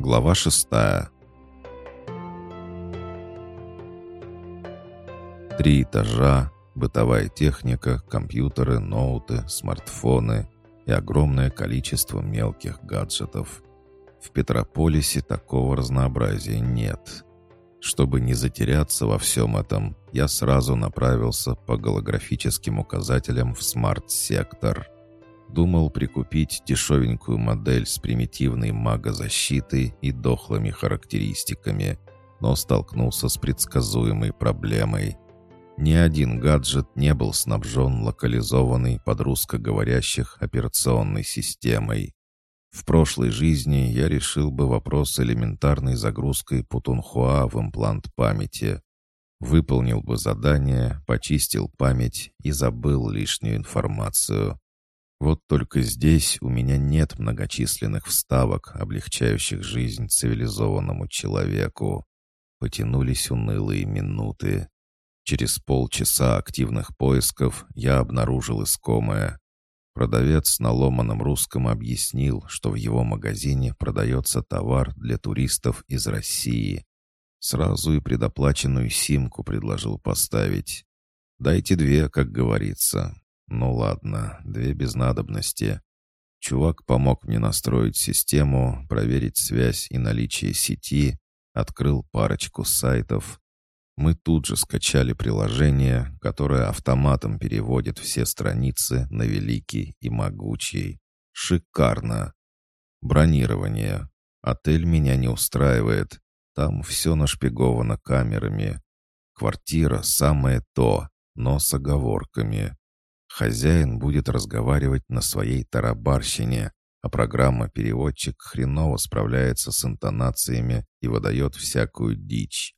Глава шестая. Три этажа, бытовая техника, компьютеры, ноуты, смартфоны и огромное количество мелких гаджетов. В Петрополисе такого разнообразия нет. Чтобы не затеряться во всем этом, я сразу направился по голографическим указателям в смарт-сектор. Думал прикупить дешевенькую модель с примитивной магозащитой и дохлыми характеристиками, но столкнулся с предсказуемой проблемой. Ни один гаджет не был снабжен локализованной под русскоговорящих операционной системой. В прошлой жизни я решил бы вопрос элементарной загрузкой Путунхуа в имплант памяти. Выполнил бы задание, почистил память и забыл лишнюю информацию. Вот только здесь у меня нет многочисленных вставок, облегчающих жизнь цивилизованному человеку. Потянулись унылые минуты. Через полчаса активных поисков я обнаружил искомое. Продавец на ломаном русском объяснил, что в его магазине продается товар для туристов из России. Сразу и предоплаченную симку предложил поставить. «Дайте две, как говорится». «Ну ладно, две без надобности». Чувак помог мне настроить систему, проверить связь и наличие сети, открыл парочку сайтов, мы тут же скачали приложение, которое автоматом переводит все страницы на великий и могучий. Шикарно. Бронирование. Отель меня не устраивает. Там все нашпиговано камерами. Квартира самое то, но с оговорками. Хозяин будет разговаривать на своей тарабарщине, а программа-переводчик хреново справляется с интонациями и выдает всякую дичь.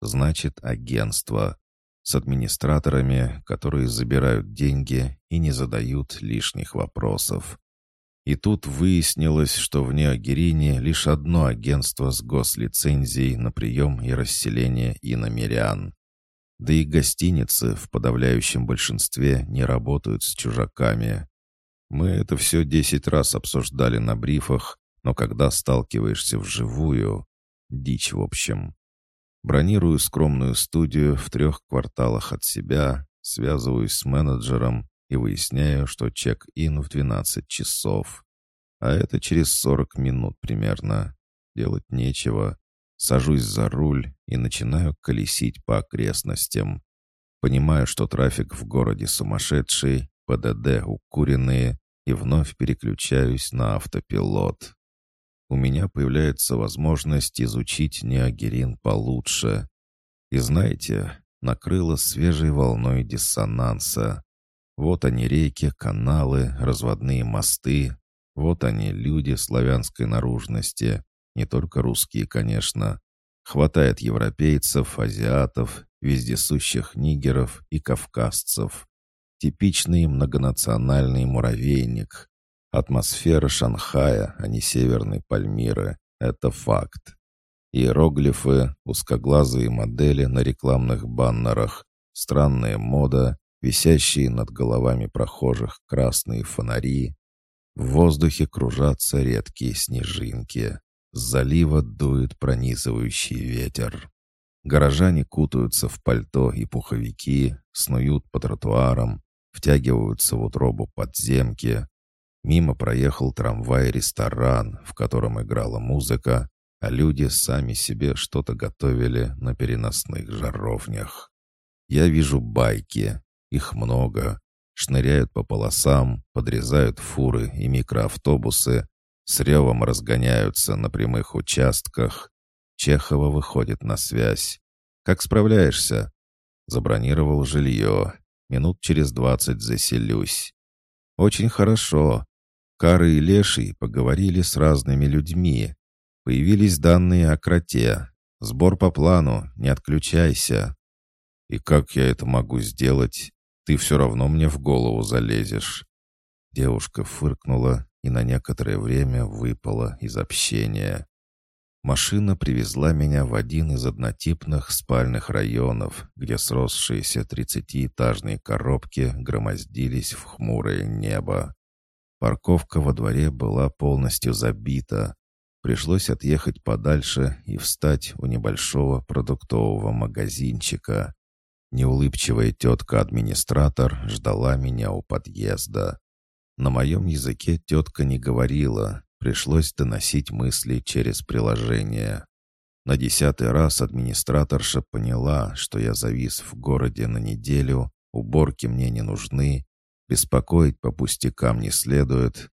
Значит, агентство. С администраторами, которые забирают деньги и не задают лишних вопросов. И тут выяснилось, что в Неогерине лишь одно агентство с гослицензией на прием и расселение иномерян. Да и гостиницы в подавляющем большинстве не работают с чужаками. Мы это все десять раз обсуждали на брифах, но когда сталкиваешься вживую... Дичь, в общем. Бронирую скромную студию в трех кварталах от себя, связываюсь с менеджером и выясняю, что чек-ин в 12 часов. А это через 40 минут примерно. Делать нечего. Сажусь за руль и начинаю колесить по окрестностям. Понимаю, что трафик в городе сумасшедший, ПДД укуренные, и вновь переключаюсь на автопилот у меня появляется возможность изучить неогерин получше. И знаете, накрыло свежей волной диссонанса. Вот они реки, каналы, разводные мосты. Вот они люди славянской наружности. Не только русские, конечно. Хватает европейцев, азиатов, вездесущих нигеров и кавказцев. Типичный многонациональный муравейник. Атмосфера Шанхая, а не Северной Пальмиры. Это факт. Иероглифы, узкоглазые модели на рекламных баннерах, странная мода, висящие над головами прохожих красные фонари. В воздухе кружатся редкие снежинки. С залива дует пронизывающий ветер. Горожане кутаются в пальто и пуховики, снуют по тротуарам, втягиваются в утробу подземки, Мимо проехал трамвай-ресторан, в котором играла музыка, а люди сами себе что-то готовили на переносных жаровнях. Я вижу байки, их много, шныряют по полосам, подрезают фуры и микроавтобусы, с ревом разгоняются на прямых участках. Чехова выходит на связь. «Как справляешься?» Забронировал жилье. Минут через двадцать заселюсь. «Очень хорошо. Кары и Леший поговорили с разными людьми. Появились данные о кроте. Сбор по плану, не отключайся. И как я это могу сделать? Ты все равно мне в голову залезешь. Девушка фыркнула и на некоторое время выпала из общения. Машина привезла меня в один из однотипных спальных районов, где сросшиеся тридцатиэтажные коробки громоздились в хмурое небо. Парковка во дворе была полностью забита. Пришлось отъехать подальше и встать у небольшого продуктового магазинчика. Неулыбчивая тетка-администратор ждала меня у подъезда. На моем языке тетка не говорила, пришлось доносить мысли через приложение. На десятый раз администраторша поняла, что я завис в городе на неделю, уборки мне не нужны, беспокоить по пустякам не следует.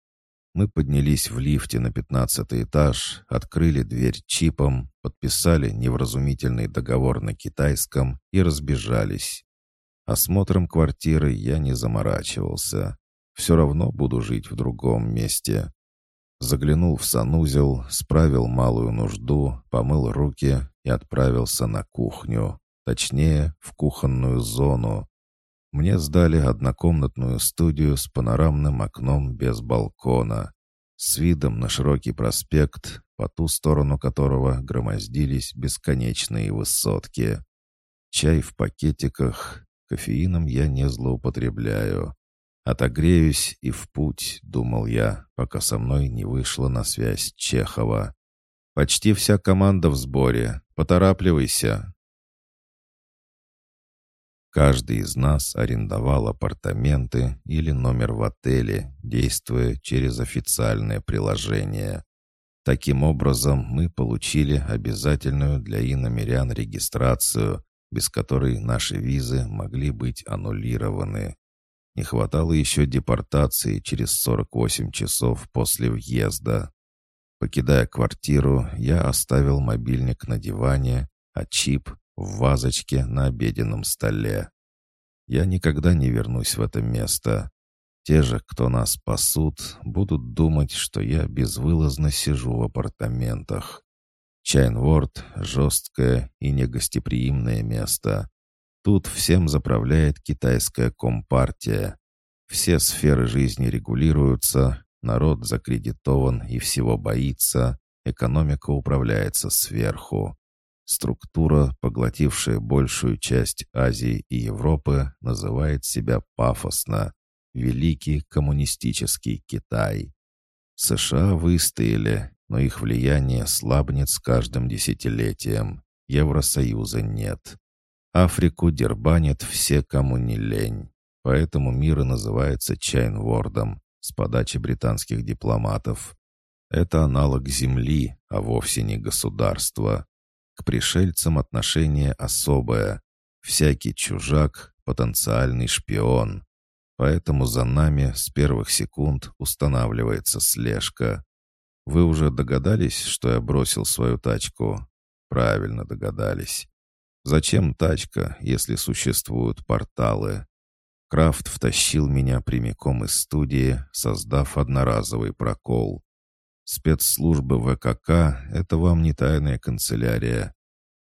Мы поднялись в лифте на пятнадцатый этаж, открыли дверь чипом, подписали невразумительный договор на китайском и разбежались. Осмотром квартиры я не заморачивался. Все равно буду жить в другом месте. Заглянул в санузел, справил малую нужду, помыл руки и отправился на кухню. Точнее, в кухонную зону. Мне сдали однокомнатную студию с панорамным окном без балкона, с видом на широкий проспект, по ту сторону которого громоздились бесконечные высотки. Чай в пакетиках, кофеином я не злоупотребляю. «Отогреюсь и в путь», — думал я, пока со мной не вышла на связь Чехова. «Почти вся команда в сборе. Поторапливайся». Каждый из нас арендовал апартаменты или номер в отеле, действуя через официальное приложение. Таким образом, мы получили обязательную для иномерян регистрацию, без которой наши визы могли быть аннулированы. Не хватало еще депортации через 48 часов после въезда. Покидая квартиру, я оставил мобильник на диване, а чип в вазочке на обеденном столе. Я никогда не вернусь в это место. Те же, кто нас пасут, будут думать, что я безвылазно сижу в апартаментах. Чайнворд — жесткое и негостеприимное место. Тут всем заправляет китайская компартия. Все сферы жизни регулируются, народ закредитован и всего боится, экономика управляется сверху. Структура, поглотившая большую часть Азии и Европы, называет себя пафосно «Великий коммунистический Китай». США выстояли, но их влияние слабнет с каждым десятилетием. Евросоюза нет. Африку дербанят все, кому не лень. Поэтому мир и называется Чайнвордом с подачи британских дипломатов. Это аналог Земли, а вовсе не государства. К пришельцам отношение особое. Всякий чужак — потенциальный шпион. Поэтому за нами с первых секунд устанавливается слежка. Вы уже догадались, что я бросил свою тачку? Правильно догадались. Зачем тачка, если существуют порталы? Крафт втащил меня прямиком из студии, создав одноразовый прокол. Спецслужбы ВКК — это вам не тайная канцелярия.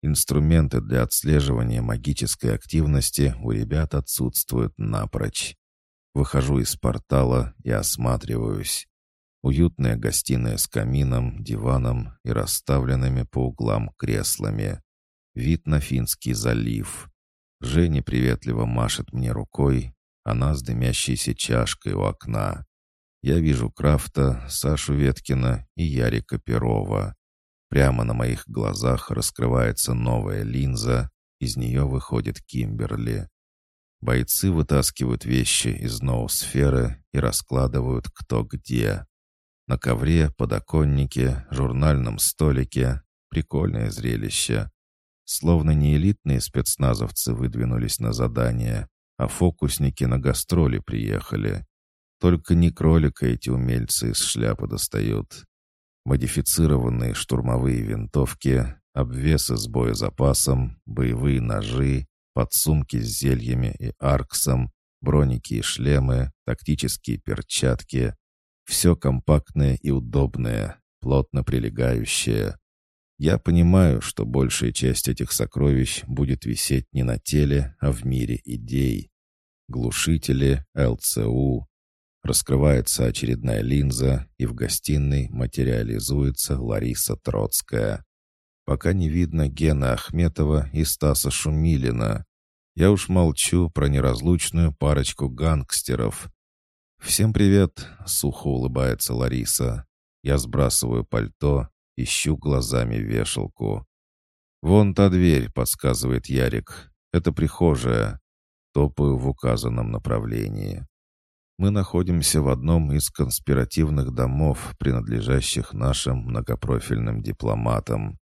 Инструменты для отслеживания магической активности у ребят отсутствуют напрочь. Выхожу из портала и осматриваюсь. Уютная гостиная с камином, диваном и расставленными по углам креслами. Вид на Финский залив. Женя приветливо машет мне рукой, она с дымящейся чашкой у окна. Я вижу Крафта, Сашу Веткина и Ярика Перова. Прямо на моих глазах раскрывается новая линза, из нее выходит Кимберли. Бойцы вытаскивают вещи из ноосферы и раскладывают кто где. На ковре, подоконнике, журнальном столике. Прикольное зрелище. Словно не элитные спецназовцы выдвинулись на задание, а фокусники на гастроли приехали. Только не кролика эти умельцы из шляпы достают. Модифицированные штурмовые винтовки, обвесы с боезапасом, боевые ножи, подсумки с зельями и арксом, броники и шлемы, тактические перчатки. Все компактное и удобное, плотно прилегающее. Я понимаю, что большая часть этих сокровищ будет висеть не на теле, а в мире идей. Глушители, ЛЦУ. Раскрывается очередная линза, и в гостиной материализуется Лариса Троцкая. Пока не видно Гена Ахметова и Стаса Шумилина. Я уж молчу про неразлучную парочку гангстеров. «Всем привет!» — сухо улыбается Лариса. Я сбрасываю пальто, ищу глазами вешалку. «Вон та дверь», — подсказывает Ярик. «Это прихожая». Топаю в указанном направлении. Мы находимся в одном из конспиративных домов, принадлежащих нашим многопрофильным дипломатам.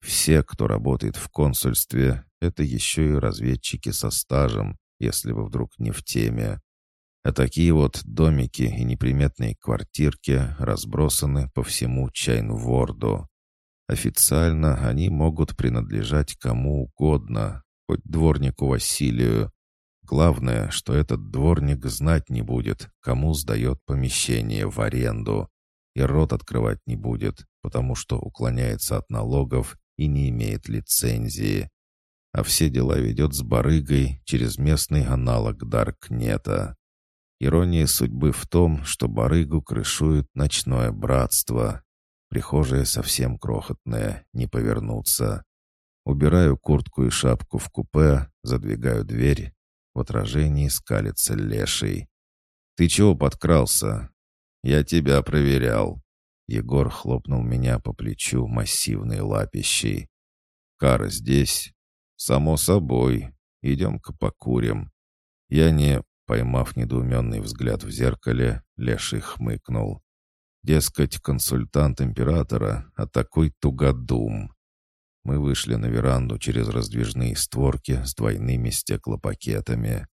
Все, кто работает в консульстве, это еще и разведчики со стажем, если вы вдруг не в теме. А такие вот домики и неприметные квартирки разбросаны по всему Чайнворду. Официально они могут принадлежать кому угодно, хоть дворнику Василию. Главное, что этот дворник знать не будет, кому сдает помещение в аренду. И рот открывать не будет, потому что уклоняется от налогов и не имеет лицензии. А все дела ведет с барыгой через местный аналог Даркнета. Ирония судьбы в том, что барыгу крышует ночное братство. Прихожая совсем крохотная, не повернуться. Убираю куртку и шапку в купе, задвигаю дверь. В отражении скалится леший. «Ты чего подкрался?» «Я тебя проверял». Егор хлопнул меня по плечу массивной лапищей. «Кара здесь?» «Само собой. Идем-ка покурим». Я не... Поймав недоуменный взгляд в зеркале, Леший хмыкнул. Дескать, консультант императора, а такой тугодум. Мы вышли на веранду через раздвижные створки с двойными стеклопакетами.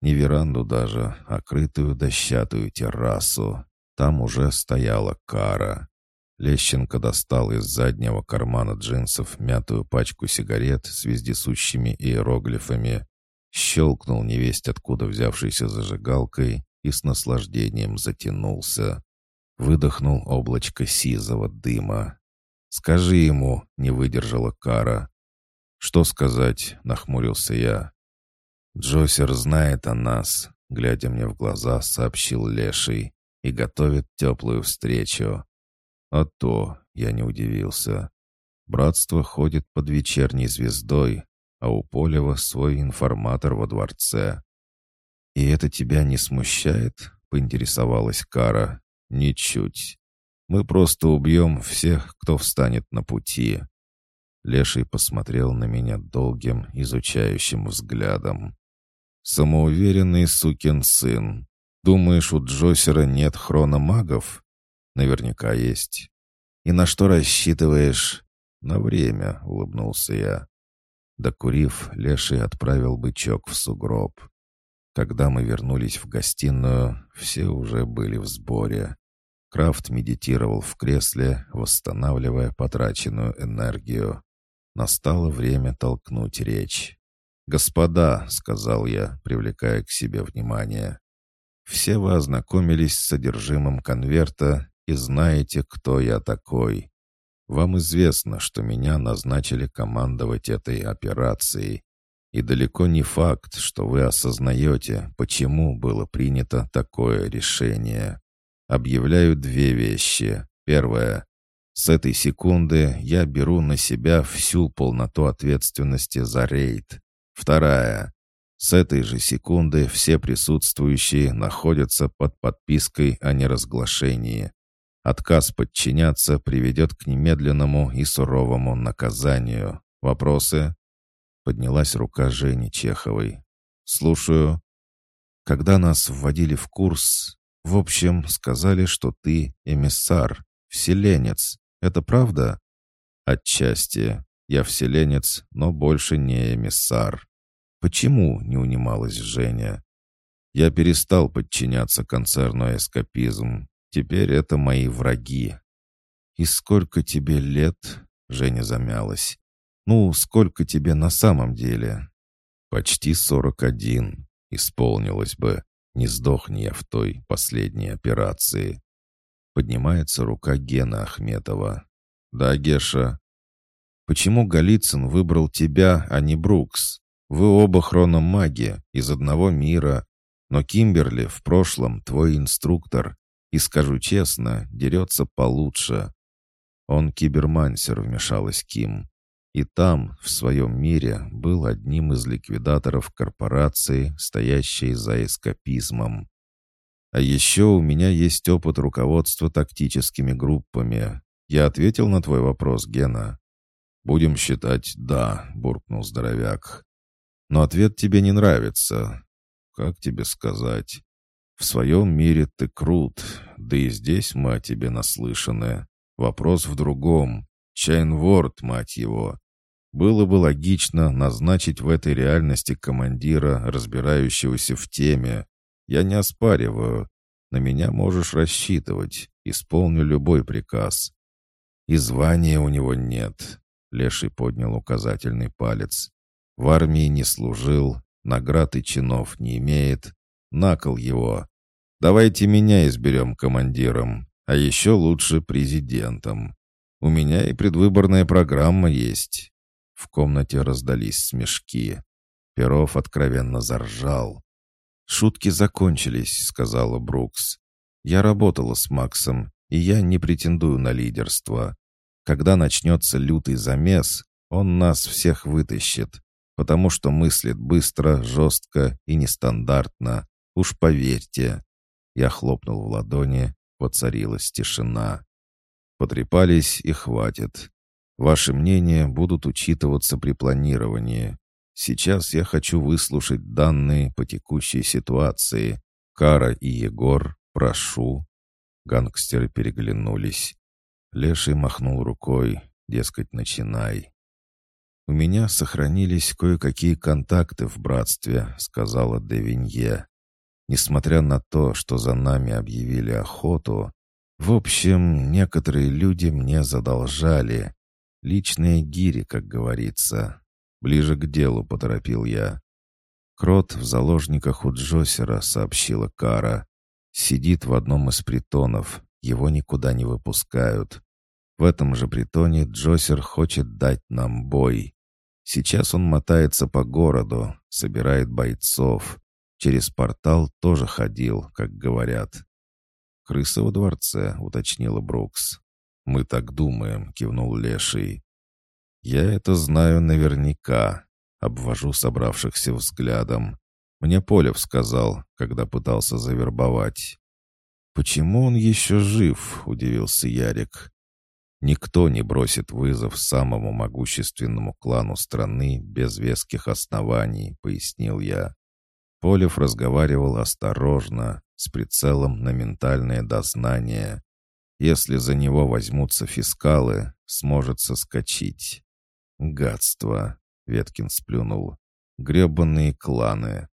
Не веранду даже, а крытую дощатую террасу. Там уже стояла кара. Лещенко достал из заднего кармана джинсов мятую пачку сигарет с вездесущими иероглифами, щелкнул невесть откуда взявшейся зажигалкой и с наслаждением затянулся. Выдохнул облачко сизого дыма. «Скажи ему», — не выдержала Кара. «Что сказать?» — нахмурился я. «Джосер знает о нас», — глядя мне в глаза, сообщил Леший, «и готовит теплую встречу». А то, я не удивился. Братство ходит под вечерней звездой, а у Полева свой информатор во дворце. «И это тебя не смущает?» — поинтересовалась Кара. «Ничуть. Мы просто убьем всех, кто встанет на пути». Леший посмотрел на меня долгим, изучающим взглядом. «Самоуверенный сукин сын. Думаешь, у Джосера нет хрономагов?» «Наверняка есть». «И на что рассчитываешь?» «На время», — улыбнулся я. Докурив, Леший отправил бычок в сугроб. Когда мы вернулись в гостиную, все уже были в сборе. Крафт медитировал в кресле, восстанавливая потраченную энергию. Настало время толкнуть речь. «Господа», — сказал я, привлекая к себе внимание, — «все вы ознакомились с содержимым конверта и знаете, кто я такой. Вам известно, что меня назначили командовать этой операцией. И далеко не факт, что вы осознаете, почему было принято такое решение. Объявляю две вещи. Первое. С этой секунды я беру на себя всю полноту ответственности за рейд. Вторая. С этой же секунды все присутствующие находятся под подпиской о неразглашении. Отказ подчиняться приведет к немедленному и суровому наказанию. Вопросы?» Поднялась рука Жени Чеховой. «Слушаю. Когда нас вводили в курс, в общем, сказали, что ты эмиссар, вселенец. Это правда?» «Отчасти. Я вселенец, но больше не эмиссар». «Почему?» — не унималась Женя. «Я перестал подчиняться концерну «Эскапизм», Теперь это мои враги. «И сколько тебе лет?» — Женя замялась. «Ну, сколько тебе на самом деле?» «Почти сорок один. Исполнилось бы. Не сдохни я в той последней операции». Поднимается рука Гена Ахметова. «Да, Геша». «Почему Голицын выбрал тебя, а не Брукс? Вы оба хрономаги, из одного мира. Но Кимберли в прошлом твой инструктор, и, скажу честно, дерется получше. Он кибермансер, вмешалась Ким. И там, в своем мире, был одним из ликвидаторов корпорации, стоящей за эскапизмом. А еще у меня есть опыт руководства тактическими группами. Я ответил на твой вопрос, Гена?» «Будем считать «да», — буркнул здоровяк. «Но ответ тебе не нравится. Как тебе сказать? В своем мире ты крут, да и здесь мы о тебе наслышаны. Вопрос в другом. Чайнворд, мать его. Было бы логично назначить в этой реальности командира, разбирающегося в теме. Я не оспариваю. На меня можешь рассчитывать. Исполню любой приказ. И звания у него нет. Леший поднял указательный палец. В армии не служил, наград и чинов не имеет. Накол его. Давайте меня изберем командиром, а еще лучше президентом. У меня и предвыборная программа есть. В комнате раздались смешки. Перов откровенно заржал. «Шутки закончились», — сказала Брукс. «Я работала с Максом, и я не претендую на лидерство. Когда начнется лютый замес, он нас всех вытащит, потому что мыслит быстро, жестко и нестандартно. Уж поверьте». Я хлопнул в ладони, воцарилась тишина. Потрепались и хватит. Ваши мнения будут учитываться при планировании. Сейчас я хочу выслушать данные по текущей ситуации. Кара и Егор, прошу». Гангстеры переглянулись. Леший махнул рукой, дескать, начинай. «У меня сохранились кое-какие контакты в братстве», — сказала Девинье. «Несмотря на то, что за нами объявили охоту, в общем, некоторые люди мне задолжали. Личные гири, как говорится. Ближе к делу поторопил я. Крот в заложниках у Джосера, сообщила Кара. Сидит в одном из притонов. Его никуда не выпускают. В этом же притоне Джосер хочет дать нам бой. Сейчас он мотается по городу, собирает бойцов. Через портал тоже ходил, как говорят. «Крыса во дворце», — уточнила Брукс. «Мы так думаем», — кивнул Леший. «Я это знаю наверняка», — обвожу собравшихся взглядом. Мне Полев сказал, когда пытался завербовать. «Почему он еще жив?» — удивился Ярик. «Никто не бросит вызов самому могущественному клану страны без веских оснований», — пояснил я. Полев разговаривал осторожно, с прицелом на ментальное дознание. Если за него возьмутся фискалы, сможет соскочить. Гадство, Веткин сплюнул. Гребанные кланы.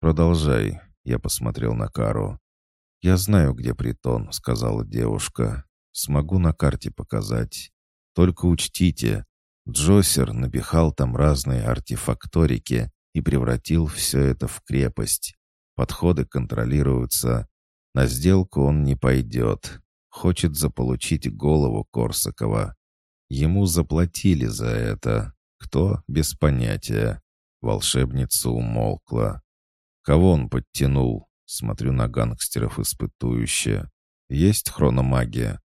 Продолжай, я посмотрел на Кару. «Я знаю, где притон», — сказала девушка. «Смогу на карте показать. Только учтите, Джосер напихал там разные артефакторики и превратил все это в крепость. Подходы контролируются. На сделку он не пойдет. Хочет заполучить голову Корсакова. Ему заплатили за это. Кто? Без понятия. Волшебница умолкла. Кого он подтянул? Смотрю на гангстеров испытующе. Есть хрономагия?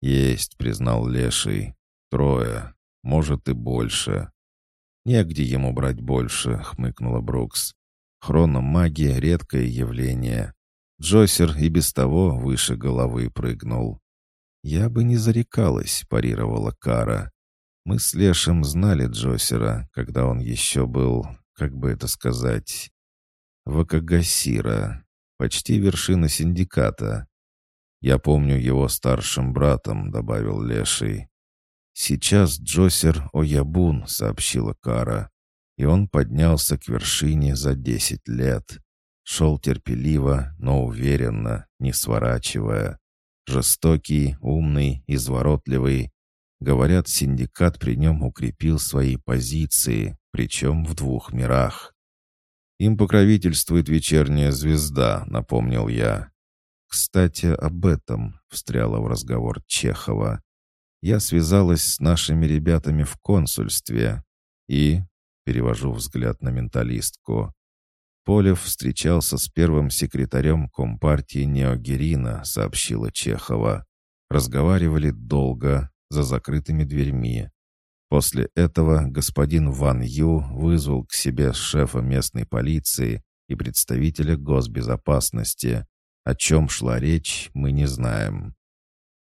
Есть, признал Леший. Трое. Может и больше. Негде ему брать больше, хмыкнула Брукс. Хрономагия — редкое явление. Джосер и без того выше головы прыгнул. «Я бы не зарекалась», — парировала Кара. «Мы с Лешем знали Джосера, когда он еще был, как бы это сказать, Вакагасира, почти вершина синдиката. Я помню его старшим братом», — добавил Леший. «Сейчас Джосер Оябун», — сообщила Кара. И он поднялся к вершине за десять лет. Шел терпеливо, но уверенно, не сворачивая. Жестокий, умный, изворотливый. Говорят, синдикат при нем укрепил свои позиции, причем в двух мирах. «Им покровительствует вечерняя звезда», — напомнил я. «Кстати, об этом», — встряла в разговор Чехова. «Я связалась с нашими ребятами в консульстве. И...» — перевожу взгляд на менталистку. Полев встречался с первым секретарем Компартии Неогерина, сообщила Чехова. Разговаривали долго, за закрытыми дверьми. После этого господин Ван Ю вызвал к себе шефа местной полиции и представителя госбезопасности. О чем шла речь, мы не знаем.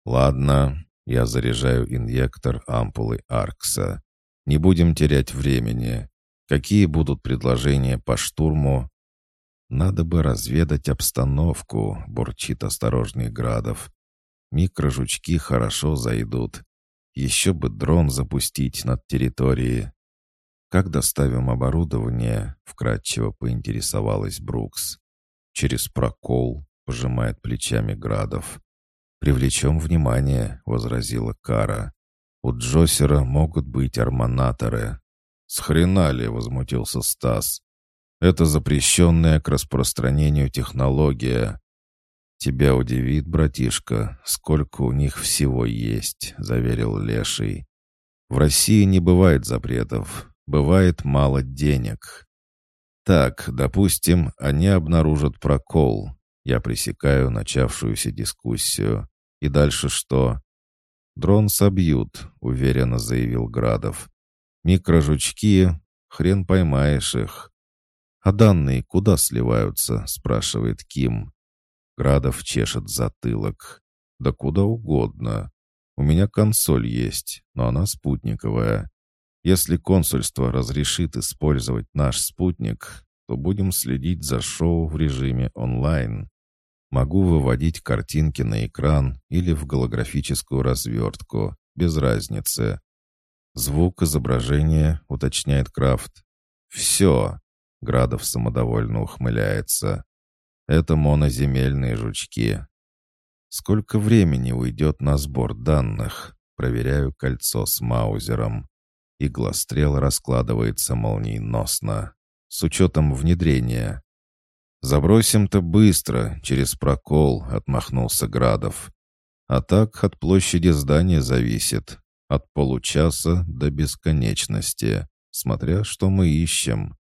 «Ладно, Я заряжаю инъектор ампулы Аркса. Не будем терять времени. Какие будут предложения по штурму? Надо бы разведать обстановку, бурчит осторожный Градов. Микрожучки хорошо зайдут. Еще бы дрон запустить над территорией. Как доставим оборудование? Вкратчиво поинтересовалась Брукс. Через прокол, пожимает плечами Градов. «Привлечем внимание», — возразила Кара. «У Джосера могут быть армонаторы». «С хрена ли?» — возмутился Стас. «Это запрещенная к распространению технология». «Тебя удивит, братишка, сколько у них всего есть», — заверил Леший. «В России не бывает запретов, бывает мало денег». «Так, допустим, они обнаружат прокол. Я пресекаю начавшуюся дискуссию. И дальше что? «Дрон собьют», — уверенно заявил Градов. «Микрожучки, хрен поймаешь их». «А данные куда сливаются?» — спрашивает Ким. Градов чешет затылок. «Да куда угодно. У меня консоль есть, но она спутниковая. Если консульство разрешит использовать наш спутник, то будем следить за шоу в режиме онлайн. Могу выводить картинки на экран или в голографическую развертку, без разницы. Звук изображения, уточняет Крафт. Все. Градов самодовольно ухмыляется. Это моноземельные жучки. Сколько времени уйдет на сбор данных? Проверяю кольцо с маузером. Иглострел раскладывается молниеносно. С учетом внедрения. «Забросим-то быстро, через прокол», — отмахнулся Градов. «А так от площади здания зависит. От получаса до бесконечности, смотря что мы ищем».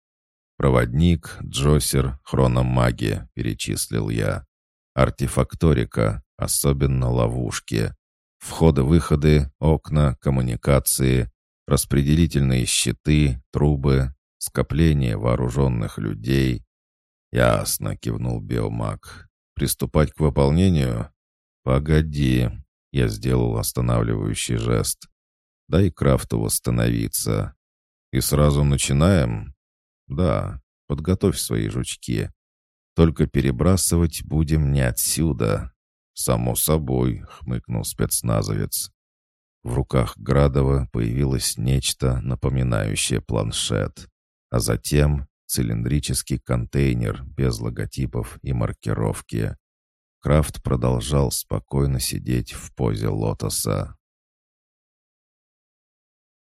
«Проводник, джосер, хрономаги», — перечислил я. «Артефакторика, особенно ловушки. Входы-выходы, окна, коммуникации, распределительные щиты, трубы, скопление вооруженных людей, «Ясно», — кивнул биомаг. «Приступать к выполнению?» «Погоди», — я сделал останавливающий жест. «Дай Крафту восстановиться». «И сразу начинаем?» «Да, подготовь свои жучки. Только перебрасывать будем не отсюда». «Само собой», — хмыкнул спецназовец. В руках Градова появилось нечто, напоминающее планшет. А затем цилиндрический контейнер без логотипов и маркировки. Крафт продолжал спокойно сидеть в позе лотоса.